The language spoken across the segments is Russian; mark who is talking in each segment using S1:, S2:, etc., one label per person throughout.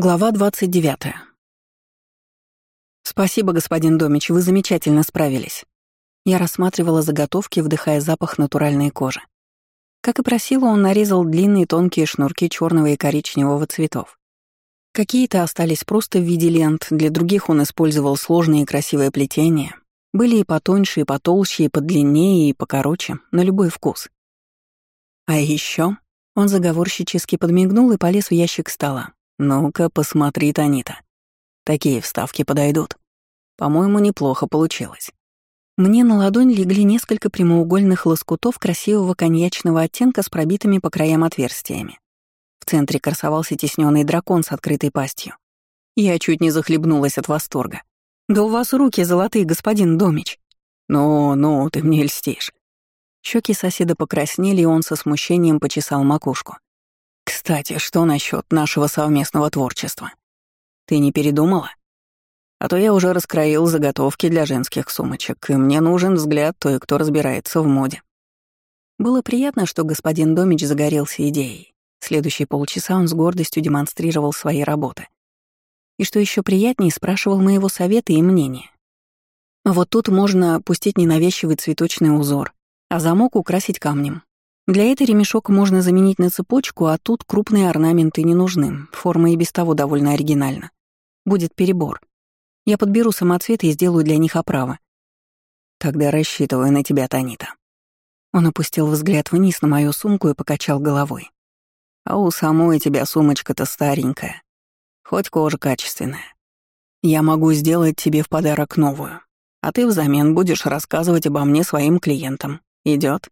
S1: Глава 29. «Спасибо, господин Домич, вы замечательно справились». Я рассматривала заготовки, вдыхая запах натуральной кожи. Как и просила, он нарезал длинные тонкие шнурки черного и коричневого цветов. Какие-то остались просто в виде лент, для других он использовал сложные и красивые плетения. Были и потоньше, и потолще, и подлиннее, и покороче, на любой вкус. А еще он заговорщически подмигнул и полез в ящик стола. «Ну-ка, посмотри, Танита. Такие вставки подойдут. По-моему, неплохо получилось». Мне на ладонь легли несколько прямоугольных лоскутов красивого коньячного оттенка с пробитыми по краям отверстиями. В центре красовался тесненный дракон с открытой пастью. Я чуть не захлебнулась от восторга. «Да у вас руки золотые, господин Домич!» «Ну, ну, ты мне льстишь». Щеки соседа покраснели, и он со смущением почесал макушку. Кстати, что насчет нашего совместного творчества? Ты не передумала? А то я уже раскроил заготовки для женских сумочек, и мне нужен взгляд той, кто разбирается в моде. Было приятно, что господин Домич загорелся идеей. Следующие полчаса он с гордостью демонстрировал свои работы. И что еще приятнее, спрашивал моего совета и мнения. Вот тут можно пустить ненавязчивый цветочный узор, а замок украсить камнем. Для этой ремешок можно заменить на цепочку, а тут крупные орнаменты не нужны. Форма и без того довольно оригинальна. Будет перебор. Я подберу самоцветы и сделаю для них оправы. Тогда рассчитываю на тебя, Танита. Он опустил взгляд вниз на мою сумку и покачал головой. А у самой тебя сумочка-то старенькая. Хоть кожа качественная. Я могу сделать тебе в подарок новую. А ты взамен будешь рассказывать обо мне своим клиентам. Идет?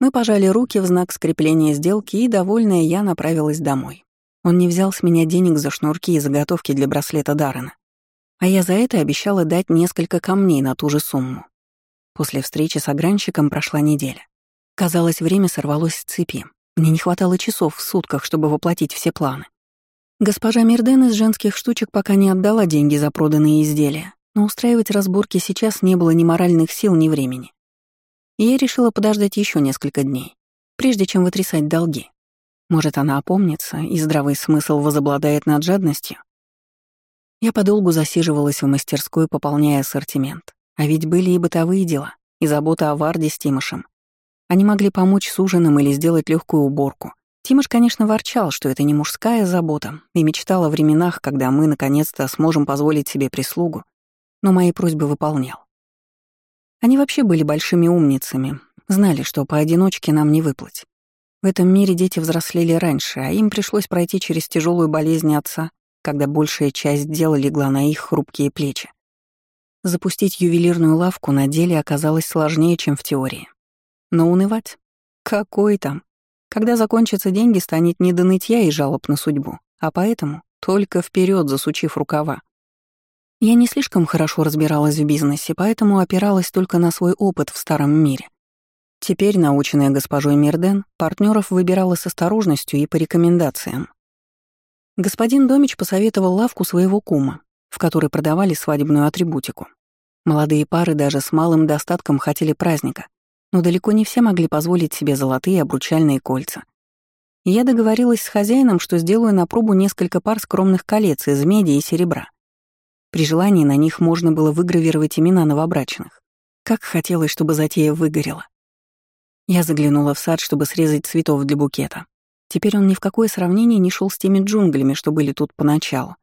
S1: Мы пожали руки в знак скрепления сделки, и, довольная, я направилась домой. Он не взял с меня денег за шнурки и заготовки для браслета Даррена. А я за это обещала дать несколько камней на ту же сумму. После встречи с огранщиком прошла неделя. Казалось, время сорвалось с цепи. Мне не хватало часов в сутках, чтобы воплотить все планы. Госпожа Мирден из женских штучек пока не отдала деньги за проданные изделия, но устраивать разборки сейчас не было ни моральных сил, ни времени и я решила подождать еще несколько дней, прежде чем вытрясать долги. Может, она опомнится, и здравый смысл возобладает над жадностью? Я подолгу засиживалась в мастерской, пополняя ассортимент. А ведь были и бытовые дела, и забота о Варде с Тимошем. Они могли помочь с ужином или сделать легкую уборку. Тимош, конечно, ворчал, что это не мужская забота, и мечтал о временах, когда мы наконец-то сможем позволить себе прислугу, но мои просьбы выполнял. Они вообще были большими умницами, знали, что поодиночке нам не выплыть. В этом мире дети взрослели раньше, а им пришлось пройти через тяжелую болезнь отца, когда большая часть дела легла на их хрупкие плечи. Запустить ювелирную лавку на деле оказалось сложнее, чем в теории. Но унывать? Какой там? Когда закончатся деньги, станет не до нытья и жалоб на судьбу, а поэтому только вперед засучив рукава. Я не слишком хорошо разбиралась в бизнесе, поэтому опиралась только на свой опыт в старом мире. Теперь, наученная госпожой Мирден, партнеров выбирала с осторожностью и по рекомендациям. Господин Домич посоветовал лавку своего кума, в которой продавали свадебную атрибутику. Молодые пары даже с малым достатком хотели праздника, но далеко не все могли позволить себе золотые обручальные кольца. я договорилась с хозяином, что сделаю на пробу несколько пар скромных колец из меди и серебра. При желании на них можно было выгравировать имена новобрачных. Как хотелось, чтобы затея выгорела. Я заглянула в сад, чтобы срезать цветов для букета. Теперь он ни в какое сравнение не шел с теми джунглями, что были тут поначалу.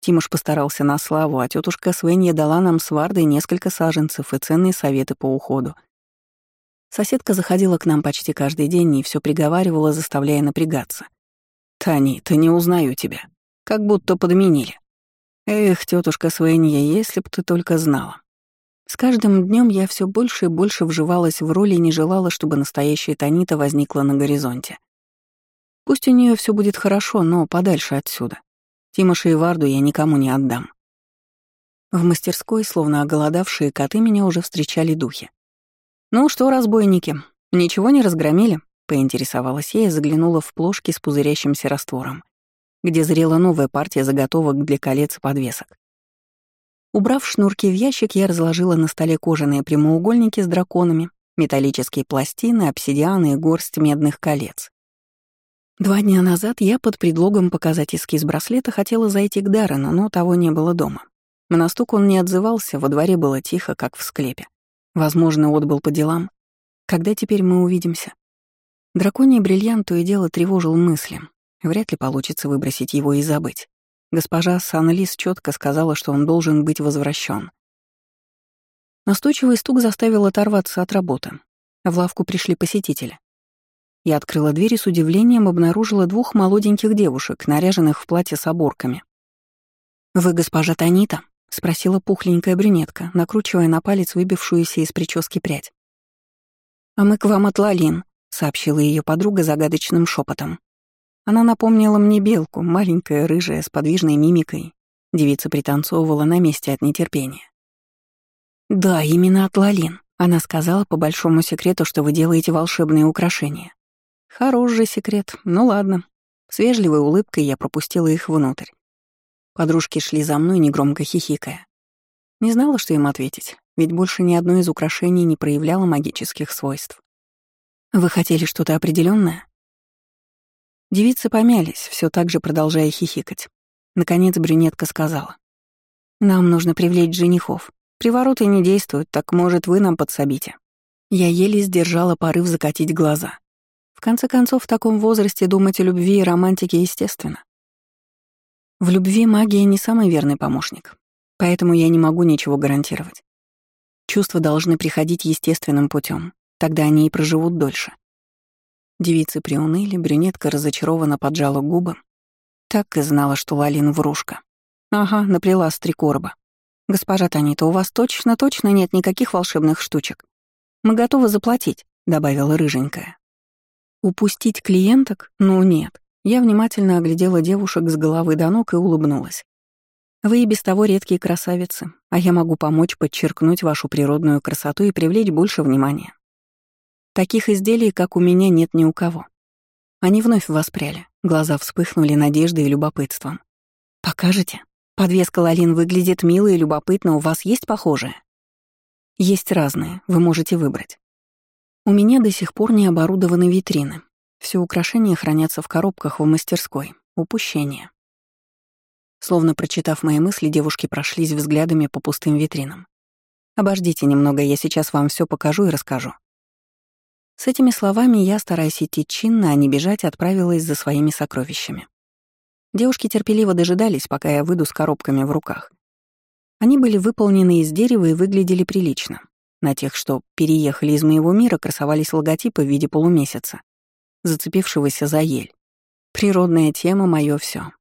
S1: Тимош постарался на славу, а тетушка Свенья дала нам с Вардой несколько саженцев и ценные советы по уходу. Соседка заходила к нам почти каждый день и все приговаривала, заставляя напрягаться. «Тани, ты не узнаю тебя. Как будто подменили». Эх, тетушка Свенья, если б ты только знала. С каждым днем я все больше и больше вживалась в роли и не желала, чтобы настоящая Танита возникла на горизонте. Пусть у нее все будет хорошо, но подальше отсюда. Тимоша и Варду я никому не отдам. В мастерской, словно оголодавшие коты, меня уже встречали духи. «Ну что, разбойники, ничего не разгромили?» — поинтересовалась я и заглянула в плошки с пузырящимся раствором где зрела новая партия заготовок для колец и подвесок. Убрав шнурки в ящик, я разложила на столе кожаные прямоугольники с драконами, металлические пластины, обсидианы и горсть медных колец. Два дня назад я под предлогом показать эскиз браслета хотела зайти к Даррену, но того не было дома. На стук он не отзывался, во дворе было тихо, как в склепе. Возможно, отбыл по делам. Когда теперь мы увидимся? Драконий бриллиант то и дело тревожил мысли. Вряд ли получится выбросить его и забыть. Госпожа Санлис четко сказала, что он должен быть возвращен. Настойчивый стук заставил оторваться от работы. В лавку пришли посетители. Я открыла дверь и с удивлением обнаружила двух молоденьких девушек, наряженных в платье с оборками. «Вы госпожа Танита?» — спросила пухленькая брюнетка, накручивая на палец выбившуюся из прически прядь. «А мы к вам от Лалин», — сообщила ее подруга загадочным шепотом. Она напомнила мне белку, маленькая, рыжая, с подвижной мимикой. Девица пританцовывала на месте от нетерпения. «Да, именно от Лалин. Она сказала по большому секрету, что вы делаете волшебные украшения. Хорош же секрет, ну ладно. С вежливой улыбкой я пропустила их внутрь. Подружки шли за мной, негромко хихикая. Не знала, что им ответить, ведь больше ни одно из украшений не проявляло магических свойств. «Вы хотели что-то определенное? Девицы помялись, все так же продолжая хихикать. Наконец брюнетка сказала. «Нам нужно привлечь женихов. Привороты не действуют, так, может, вы нам подсобите». Я еле сдержала порыв закатить глаза. В конце концов, в таком возрасте думать о любви и романтике естественно. В любви магия не самый верный помощник, поэтому я не могу ничего гарантировать. Чувства должны приходить естественным путем, тогда они и проживут дольше. Девицы приуныли, брюнетка разочарованно поджала губы. Так и знала, что Лалин врушка. Ага, наплела с три короба. «Госпожа Танита, у вас точно-точно нет никаких волшебных штучек. Мы готовы заплатить», — добавила рыженькая. Упустить клиенток? Ну нет. Я внимательно оглядела девушек с головы до ног и улыбнулась. Вы и без того редкие красавицы, а я могу помочь подчеркнуть вашу природную красоту и привлечь больше внимания. Таких изделий, как у меня, нет ни у кого. Они вновь воспряли, глаза вспыхнули надеждой и любопытством. «Покажете? Подвеска Лалин выглядит мило и любопытно, у вас есть похожие?» «Есть разные, вы можете выбрать. У меня до сих пор не оборудованы витрины. Все украшения хранятся в коробках в мастерской. Упущение». Словно прочитав мои мысли, девушки прошлись взглядами по пустым витринам. «Обождите немного, я сейчас вам все покажу и расскажу. С этими словами я, стараясь идти чинно, а не бежать, отправилась за своими сокровищами. Девушки терпеливо дожидались, пока я выйду с коробками в руках. Они были выполнены из дерева и выглядели прилично. На тех, что переехали из моего мира, красовались логотипы в виде полумесяца, зацепившегося за ель. Природная тема — моё всё.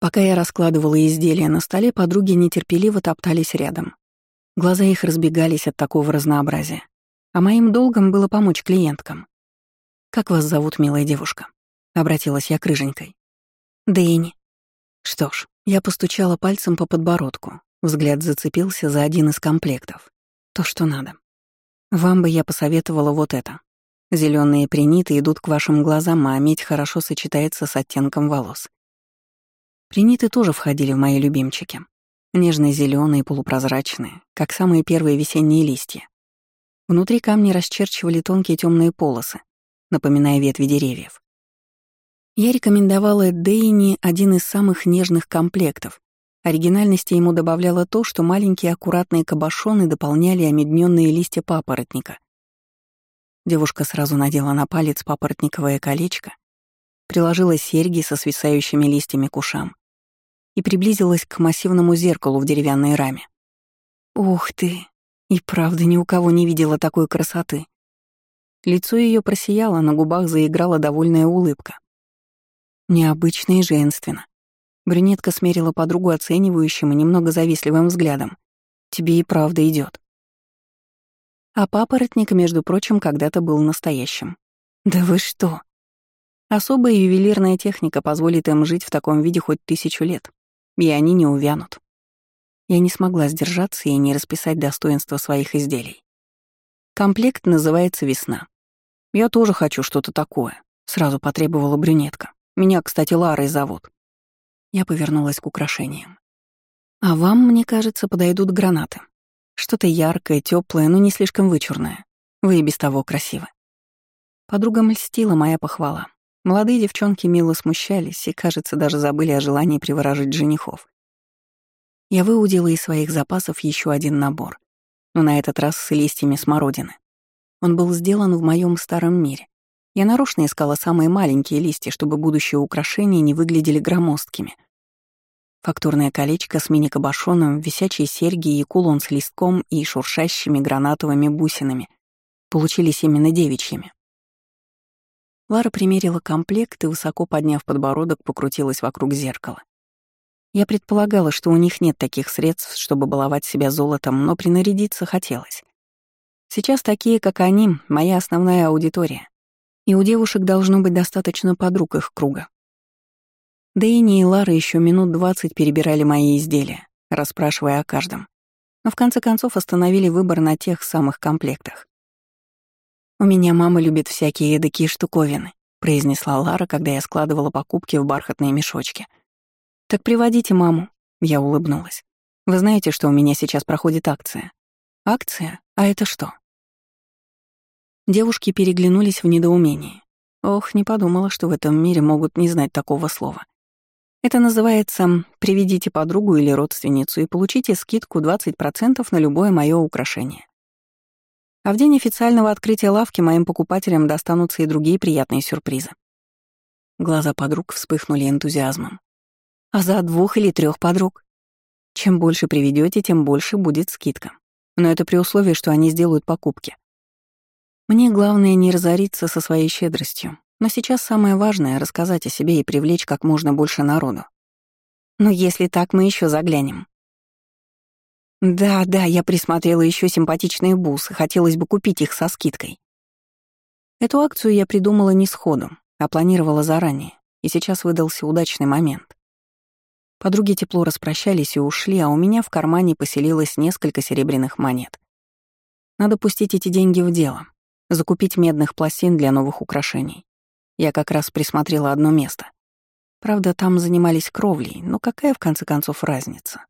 S1: Пока я раскладывала изделия на столе, подруги нетерпеливо топтались рядом. Глаза их разбегались от такого разнообразия а моим долгом было помочь клиенткам. «Как вас зовут, милая девушка?» — обратилась я к рыженькой. «Дэнни». Что ж, я постучала пальцем по подбородку. Взгляд зацепился за один из комплектов. То, что надо. Вам бы я посоветовала вот это. Зеленые приниты идут к вашим глазам, а медь хорошо сочетается с оттенком волос. Приниты тоже входили в мои любимчики. Нежно зеленые полупрозрачные, как самые первые весенние листья. Внутри камни расчерчивали тонкие темные полосы, напоминая ветви деревьев. Я рекомендовала Дейни один из самых нежных комплектов. Оригинальности ему добавляло то, что маленькие аккуратные кабошоны дополняли омедненные листья папоротника. Девушка сразу надела на палец папоротниковое колечко, приложила серьги со свисающими листьями к ушам и приблизилась к массивному зеркалу в деревянной раме. «Ух ты!» И правда ни у кого не видела такой красоты. Лицо ее просияло, на губах заиграла довольная улыбка. Необычно и женственно. Брюнетка смерила подругу оценивающим и немного завистливым взглядом. «Тебе и правда идет. А папоротник, между прочим, когда-то был настоящим. «Да вы что?» Особая ювелирная техника позволит им жить в таком виде хоть тысячу лет, и они не увянут. Я не смогла сдержаться и не расписать достоинства своих изделий. Комплект называется «Весна». «Я тоже хочу что-то такое», — сразу потребовала брюнетка. «Меня, кстати, Ларой зовут». Я повернулась к украшениям. «А вам, мне кажется, подойдут гранаты. Что-то яркое, теплое, но не слишком вычурное. Вы и без того красивы». Подруга мльстила моя похвала. Молодые девчонки мило смущались и, кажется, даже забыли о желании приворожить женихов. Я выудила из своих запасов еще один набор, но на этот раз с листьями смородины. Он был сделан в моем старом мире. Я нарочно искала самые маленькие листья, чтобы будущие украшения не выглядели громоздкими. Фактурное колечко с мини-кабошоном, висячие серьги и кулон с листком и шуршащими гранатовыми бусинами получились именно девичьими. Лара примерила комплект и, высоко подняв подбородок, покрутилась вокруг зеркала. Я предполагала, что у них нет таких средств, чтобы баловать себя золотом, но принарядиться хотелось. Сейчас такие, как они, моя основная аудитория. И у девушек должно быть достаточно подруг их круга. Дэйни и Лара еще минут двадцать перебирали мои изделия, расспрашивая о каждом. Но в конце концов остановили выбор на тех самых комплектах. «У меня мама любит всякие эдакие штуковины», — произнесла Лара, когда я складывала покупки в бархатные мешочки. «Так приводите маму», — я улыбнулась. «Вы знаете, что у меня сейчас проходит акция?» «Акция? А это что?» Девушки переглянулись в недоумении. Ох, не подумала, что в этом мире могут не знать такого слова. Это называется «приведите подругу или родственницу и получите скидку 20% на любое мое украшение». А в день официального открытия лавки моим покупателям достанутся и другие приятные сюрпризы. Глаза подруг вспыхнули энтузиазмом. А за двух или трех подруг? Чем больше приведете, тем больше будет скидка. Но это при условии, что они сделают покупки. Мне главное не разориться со своей щедростью, но сейчас самое важное — рассказать о себе и привлечь как можно больше народу. Но если так, мы еще заглянем. Да, да, я присмотрела еще симпатичные бусы, хотелось бы купить их со скидкой. Эту акцию я придумала не сходу, а планировала заранее, и сейчас выдался удачный момент. Подруги тепло распрощались и ушли, а у меня в кармане поселилось несколько серебряных монет. Надо пустить эти деньги в дело, закупить медных пластин для новых украшений. Я как раз присмотрела одно место. Правда, там занимались кровлей, но какая в конце концов разница?